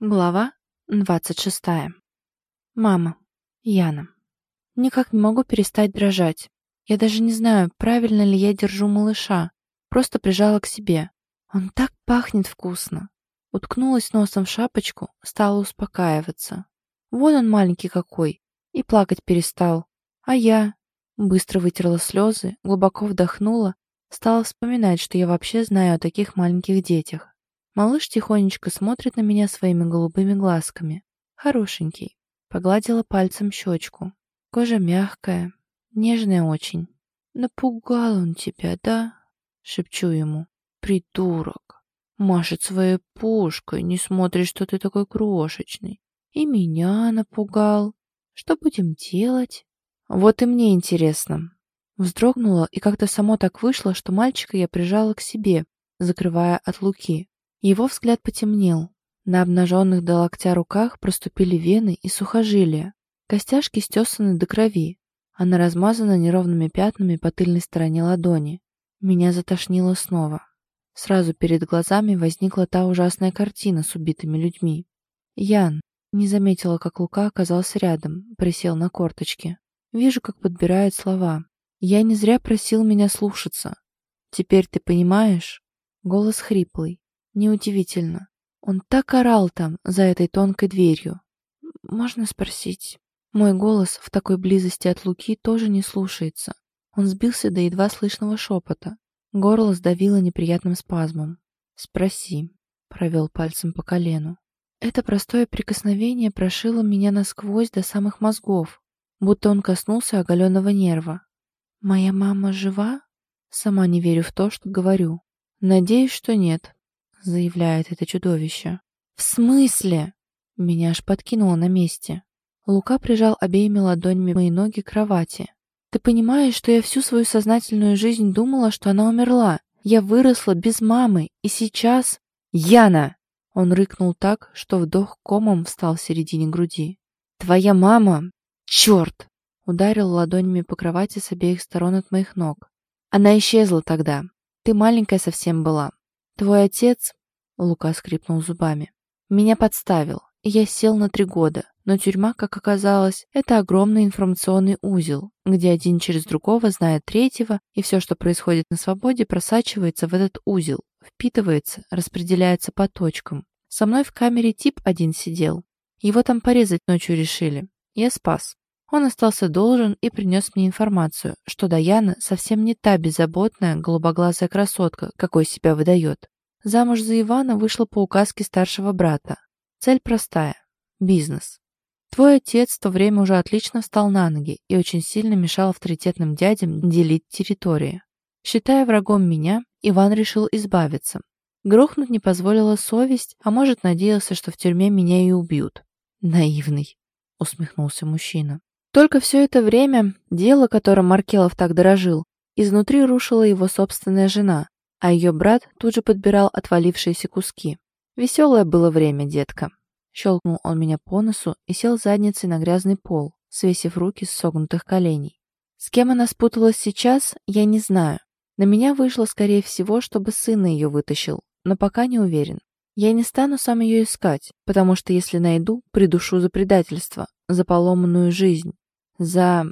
Глава 26. Мама. Яна. Никак не могу перестать дрожать. Я даже не знаю, правильно ли я держу малыша. Просто прижала к себе. Он так пахнет вкусно. Уткнулась носом в шапочку, стала успокаиваться. Вон он маленький какой. И плакать перестал. А я... Быстро вытерла слезы, глубоко вдохнула, стала вспоминать, что я вообще знаю о таких маленьких детях. Малыш тихонечко смотрит на меня своими голубыми глазками. Хорошенький. Погладила пальцем щечку. Кожа мягкая, нежная очень. «Напугал он тебя, да?» Шепчу ему. «Придурок! Машет своей пушкой, не смотрит, что ты такой крошечный. И меня напугал. Что будем делать?» «Вот и мне интересно». Вздрогнула, и как-то само так вышло, что мальчика я прижала к себе, закрывая от Луки. Его взгляд потемнел. На обнаженных до локтя руках проступили вены и сухожилия. Костяшки стесаны до крови. Она размазана неровными пятнами по тыльной стороне ладони. Меня затошнило снова. Сразу перед глазами возникла та ужасная картина с убитыми людьми. Ян не заметила, как Лука оказался рядом, присел на корточки. Вижу, как подбирает слова. Я не зря просил меня слушаться. Теперь ты понимаешь? Голос хриплый. Неудивительно. Он так орал там, за этой тонкой дверью. Можно спросить? Мой голос в такой близости от Луки тоже не слушается. Он сбился до едва слышного шепота. Горло сдавило неприятным спазмом. «Спроси», — провел пальцем по колену. Это простое прикосновение прошило меня насквозь до самых мозгов, будто он коснулся оголенного нерва. «Моя мама жива?» Сама не верю в то, что говорю. Надеюсь, что нет заявляет это чудовище. «В смысле?» Меня аж подкинуло на месте. Лука прижал обеими ладонями мои ноги к кровати. «Ты понимаешь, что я всю свою сознательную жизнь думала, что она умерла? Я выросла без мамы, и сейчас...» «Яна!» Он рыкнул так, что вдох комом встал в середине груди. «Твоя мама... Черт!» Ударил ладонями по кровати с обеих сторон от моих ног. «Она исчезла тогда. Ты маленькая совсем была. «Твой отец...» — Лука скрипнул зубами. «Меня подставил, я сел на три года. Но тюрьма, как оказалось, это огромный информационный узел, где один через другого знает третьего, и все, что происходит на свободе, просачивается в этот узел, впитывается, распределяется по точкам. Со мной в камере тип один сидел. Его там порезать ночью решили. Я спас. Он остался должен и принес мне информацию, что Даяна совсем не та беззаботная, голубоглазая красотка, какой себя выдает. Замуж за Ивана вышла по указке старшего брата. Цель простая – бизнес. Твой отец в то время уже отлично встал на ноги и очень сильно мешал авторитетным дядям делить территории. Считая врагом меня, Иван решил избавиться. Грохнуть не позволила совесть, а может, надеялся, что в тюрьме меня и убьют. Наивный, усмехнулся мужчина. Только все это время дело, которым Маркелов так дорожил, изнутри рушила его собственная жена, а ее брат тут же подбирал отвалившиеся куски. Веселое было время, детка. Щелкнул он меня по носу и сел задницей на грязный пол, свесив руки с согнутых коленей. С кем она спуталась сейчас, я не знаю. На меня вышло, скорее всего, чтобы сына ее вытащил, но пока не уверен. Я не стану сам ее искать, потому что если найду, придушу за предательство, за поломанную жизнь, за...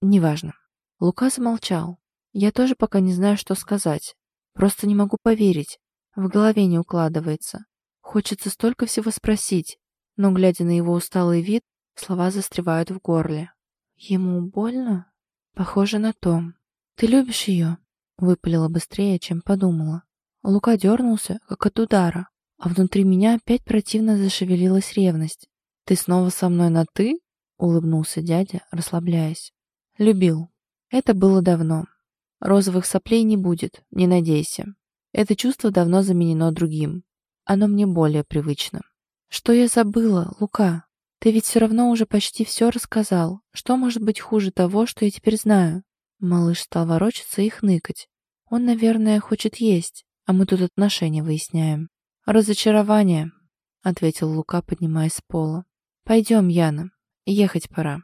неважно. Лука замолчал. Я тоже пока не знаю, что сказать. Просто не могу поверить. В голове не укладывается. Хочется столько всего спросить, но, глядя на его усталый вид, слова застревают в горле. Ему больно? Похоже на то. Ты любишь ее? Выпалила быстрее, чем подумала. Лука дернулся, как от удара а внутри меня опять противно зашевелилась ревность. «Ты снова со мной на «ты»?» — улыбнулся дядя, расслабляясь. «Любил. Это было давно. Розовых соплей не будет, не надейся. Это чувство давно заменено другим. Оно мне более привычно. Что я забыла, Лука? Ты ведь все равно уже почти все рассказал. Что может быть хуже того, что я теперь знаю?» Малыш стал ворочаться и хныкать. Он, наверное, хочет есть, а мы тут отношения выясняем. «Разочарование», — ответил Лука, поднимаясь с пола. «Пойдем, Яна. Ехать пора».